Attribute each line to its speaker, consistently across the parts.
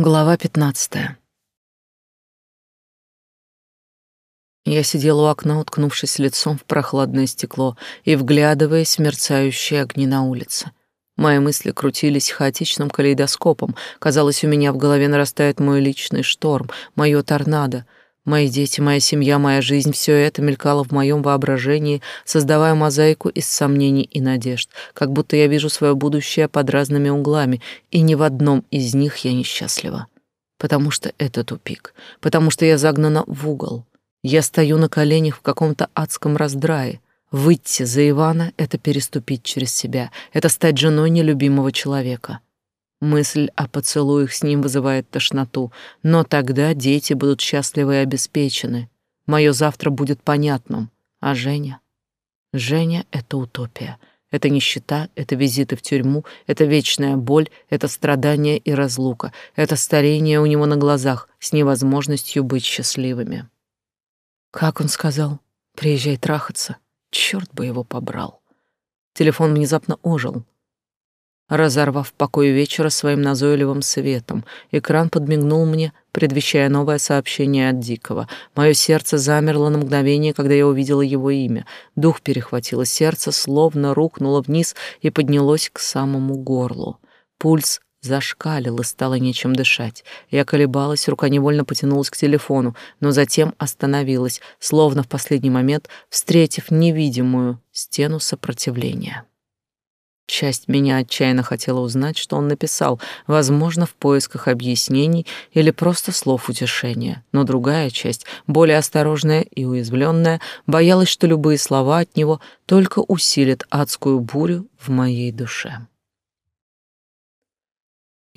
Speaker 1: Глава 15. Я сидела у окна, уткнувшись лицом в прохладное стекло и вглядываясь в мерцающие огни на улице. Мои мысли крутились хаотичным калейдоскопом. Казалось, у меня в голове нарастает мой личный шторм, мое торнадо — Мои дети, моя семья, моя жизнь — все это мелькало в моем воображении, создавая мозаику из сомнений и надежд, как будто я вижу свое будущее под разными углами, и ни в одном из них я несчастлива. Потому что это тупик, потому что я загнана в угол. Я стою на коленях в каком-то адском раздрае. Выйти за Ивана — это переступить через себя, это стать женой нелюбимого человека. Мысль о поцелуях с ним вызывает тошноту, но тогда дети будут счастливы и обеспечены. Мое завтра будет понятным. А Женя? Женя — это утопия. Это нищета, это визиты в тюрьму, это вечная боль, это страдание и разлука, это старение у него на глазах с невозможностью быть счастливыми. Как он сказал? Приезжай трахаться. Черт бы его побрал. Телефон внезапно ожил разорвав покой вечера своим назойливым светом. Экран подмигнул мне, предвещая новое сообщение от Дикого. Мое сердце замерло на мгновение, когда я увидела его имя. Дух перехватило сердце, словно рухнуло вниз и поднялось к самому горлу. Пульс зашкалил и стало нечем дышать. Я колебалась, рука невольно потянулась к телефону, но затем остановилась, словно в последний момент встретив невидимую стену сопротивления. Часть меня отчаянно хотела узнать, что он написал, возможно, в поисках объяснений или просто слов утешения. Но другая часть, более осторожная и уязвленная, боялась, что любые слова от него только усилят адскую бурю в моей душе.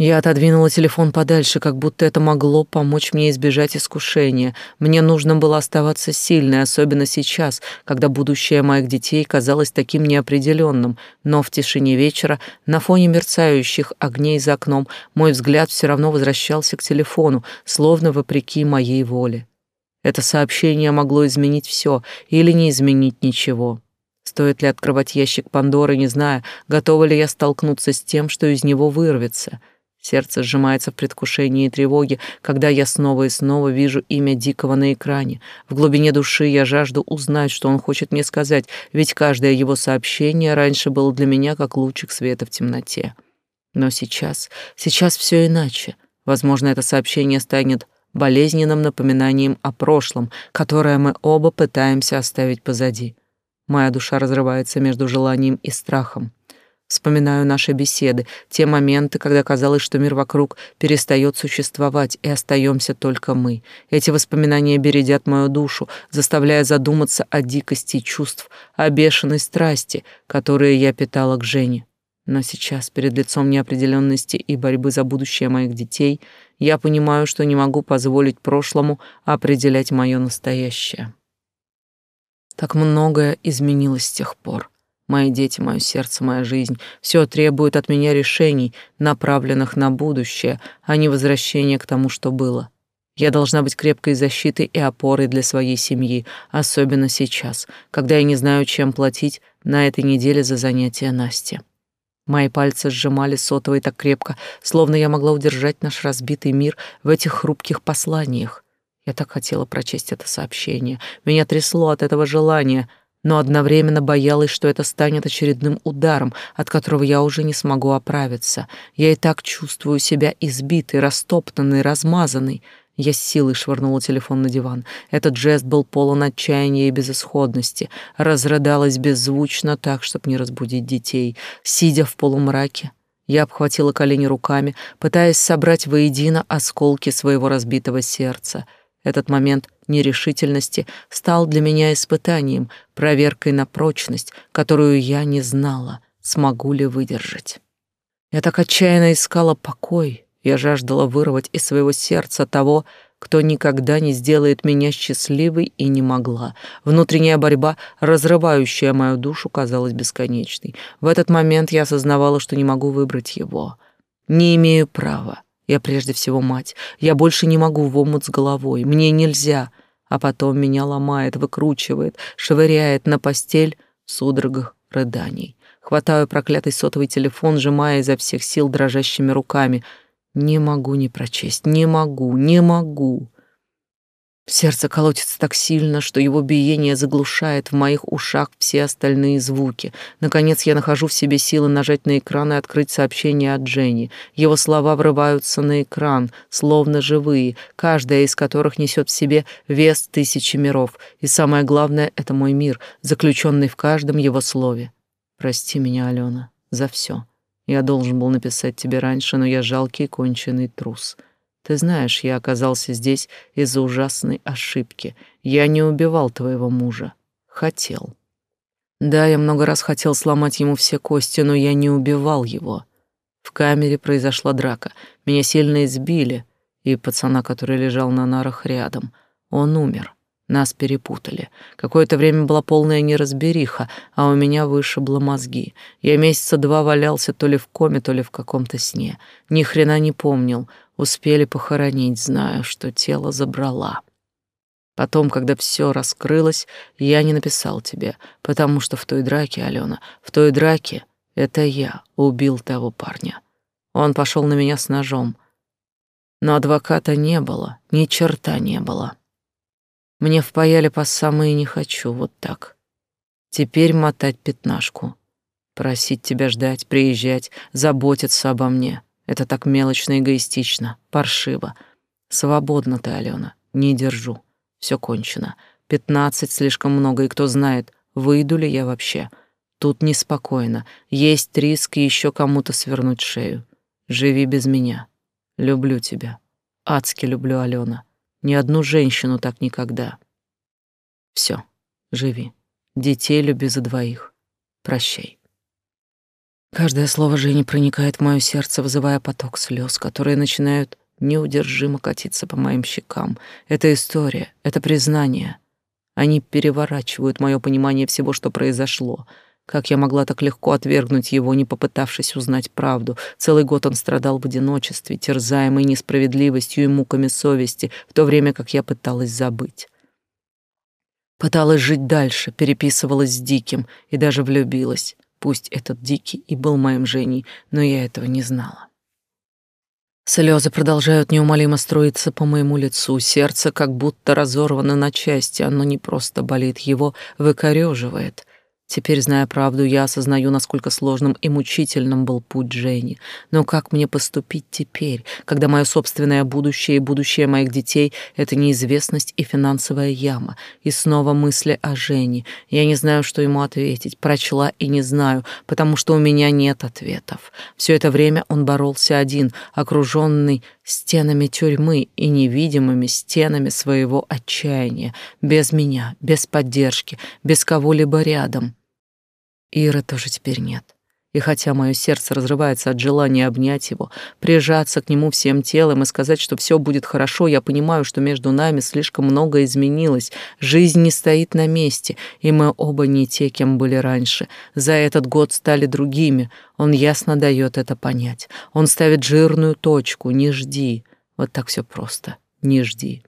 Speaker 1: Я отодвинула телефон подальше, как будто это могло помочь мне избежать искушения. Мне нужно было оставаться сильной, особенно сейчас, когда будущее моих детей казалось таким неопределенным. Но в тишине вечера, на фоне мерцающих огней за окном, мой взгляд все равно возвращался к телефону, словно вопреки моей воле. Это сообщение могло изменить все или не изменить ничего. Стоит ли открывать ящик Пандоры, не зная, готова ли я столкнуться с тем, что из него вырвется — Сердце сжимается в предвкушении и тревоге, когда я снова и снова вижу имя Дикого на экране. В глубине души я жажду узнать, что он хочет мне сказать, ведь каждое его сообщение раньше было для меня как лучик света в темноте. Но сейчас, сейчас все иначе. Возможно, это сообщение станет болезненным напоминанием о прошлом, которое мы оба пытаемся оставить позади. Моя душа разрывается между желанием и страхом. Вспоминаю наши беседы, те моменты, когда казалось, что мир вокруг перестает существовать, и остаемся только мы. Эти воспоминания бередят мою душу, заставляя задуматься о дикости чувств, о бешеной страсти, которые я питала к Жене. Но сейчас, перед лицом неопределенности и борьбы за будущее моих детей, я понимаю, что не могу позволить прошлому определять мое настоящее. Так многое изменилось с тех пор. Мои дети, мое сердце, моя жизнь — все требует от меня решений, направленных на будущее, а не возвращения к тому, что было. Я должна быть крепкой защитой и опорой для своей семьи, особенно сейчас, когда я не знаю, чем платить на этой неделе за занятия Насти. Мои пальцы сжимали сотовый так крепко, словно я могла удержать наш разбитый мир в этих хрупких посланиях. Я так хотела прочесть это сообщение. Меня трясло от этого желания — но одновременно боялась, что это станет очередным ударом, от которого я уже не смогу оправиться. Я и так чувствую себя избитой, растоптанной, размазанной. Я с силой швырнула телефон на диван. Этот жест был полон отчаяния и безысходности. Разрыдалась беззвучно так, чтобы не разбудить детей. Сидя в полумраке, я обхватила колени руками, пытаясь собрать воедино осколки своего разбитого сердца — этот момент нерешительности стал для меня испытанием, проверкой на прочность, которую я не знала, смогу ли выдержать. Я так отчаянно искала покой, я жаждала вырвать из своего сердца того, кто никогда не сделает меня счастливой и не могла. Внутренняя борьба, разрывающая мою душу, казалась бесконечной. В этот момент я осознавала, что не могу выбрать его. Не имею права. Я прежде всего мать. Я больше не могу в омут с головой. Мне нельзя. А потом меня ломает, выкручивает, швыряет на постель в судорогах рыданий. Хватаю проклятый сотовый телефон, сжимая изо всех сил дрожащими руками. Не могу не прочесть, не могу, не могу. Сердце колотится так сильно, что его биение заглушает в моих ушах все остальные звуки. Наконец я нахожу в себе силы нажать на экран и открыть сообщение от Дженни. Его слова врываются на экран, словно живые, каждая из которых несет в себе вес тысячи миров. И самое главное — это мой мир, заключенный в каждом его слове. Прости меня, Алена, за все. Я должен был написать тебе раньше, но я жалкий конченый трус. Ты знаешь, я оказался здесь из-за ужасной ошибки. Я не убивал твоего мужа. Хотел. Да, я много раз хотел сломать ему все кости, но я не убивал его. В камере произошла драка. Меня сильно избили, и пацана, который лежал на нарах рядом, он умер. Нас перепутали. Какое-то время была полная неразбериха, а у меня вышибло мозги. Я месяца два валялся то ли в коме, то ли в каком-то сне. Ни хрена не помнил. Успели похоронить, зная, что тело забрала. Потом, когда все раскрылось, я не написал тебе, потому что в той драке, Алена, в той драке это я убил того парня. Он пошел на меня с ножом. Но адвоката не было, ни черта не было. Мне впаяли по самые не хочу, вот так. Теперь мотать пятнашку. Просить тебя ждать, приезжать, заботиться обо мне. Это так мелочно, эгоистично, паршиво. Свободно ты, Алена, не держу. Все кончено. Пятнадцать слишком много, и кто знает, выйду ли я вообще. Тут неспокойно. Есть риск еще кому-то свернуть шею. Живи без меня. Люблю тебя. Адски люблю, Алена. Ни одну женщину так никогда. Все, живи. Детей люби за двоих. Прощай. Каждое слово Жени проникает в мое сердце, вызывая поток слез, которые начинают неудержимо катиться по моим щекам. Это история, это признание. Они переворачивают мое понимание всего, что произошло — как я могла так легко отвергнуть его, не попытавшись узнать правду? Целый год он страдал в одиночестве, терзаемый несправедливостью и муками совести, в то время как я пыталась забыть. Пыталась жить дальше, переписывалась с Диким и даже влюбилась. Пусть этот Дикий и был моим Женей, но я этого не знала. Слезы продолжают неумолимо строиться по моему лицу, сердце как будто разорвано на части, оно не просто болит, его выкореживает. Теперь, зная правду, я осознаю, насколько сложным и мучительным был путь Дженни. Но как мне поступить теперь, когда мое собственное будущее и будущее моих детей — это неизвестность и финансовая яма? И снова мысли о Жене. Я не знаю, что ему ответить. Прочла и не знаю, потому что у меня нет ответов. Все это время он боролся один, окруженный стенами тюрьмы и невидимыми стенами своего отчаяния, без меня, без поддержки, без кого-либо рядом. Иры тоже теперь нет. И хотя мое сердце разрывается от желания обнять его, прижаться к нему всем телом и сказать, что все будет хорошо, я понимаю, что между нами слишком много изменилось. Жизнь не стоит на месте, и мы оба не те, кем были раньше. За этот год стали другими. Он ясно дает это понять. Он ставит жирную точку. Не жди. Вот так все просто. Не жди.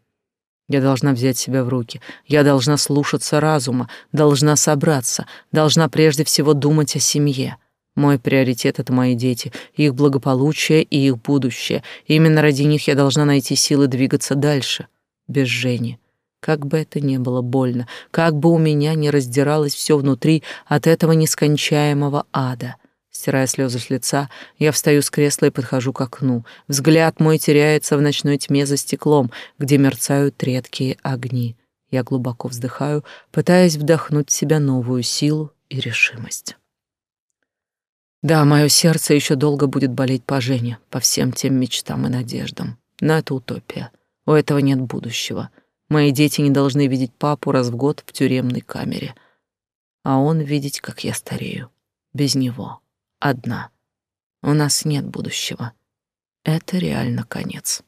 Speaker 1: Я должна взять себя в руки. Я должна слушаться разума, должна собраться, должна прежде всего думать о семье. Мой приоритет — это мои дети, их благополучие и их будущее. именно ради них я должна найти силы двигаться дальше, без Жени. Как бы это ни было больно, как бы у меня ни раздиралось все внутри от этого нескончаемого ада — Стирая слезы с лица, я встаю с кресла и подхожу к окну. Взгляд мой теряется в ночной тьме за стеклом, где мерцают редкие огни. Я глубоко вздыхаю, пытаясь вдохнуть в себя новую силу и решимость. Да, мое сердце еще долго будет болеть по Жене, по всем тем мечтам и надеждам. Но это утопия. У этого нет будущего. Мои дети не должны видеть папу раз в год в тюремной камере. А он видеть, как я старею. Без него одна. У нас нет будущего. Это реально конец.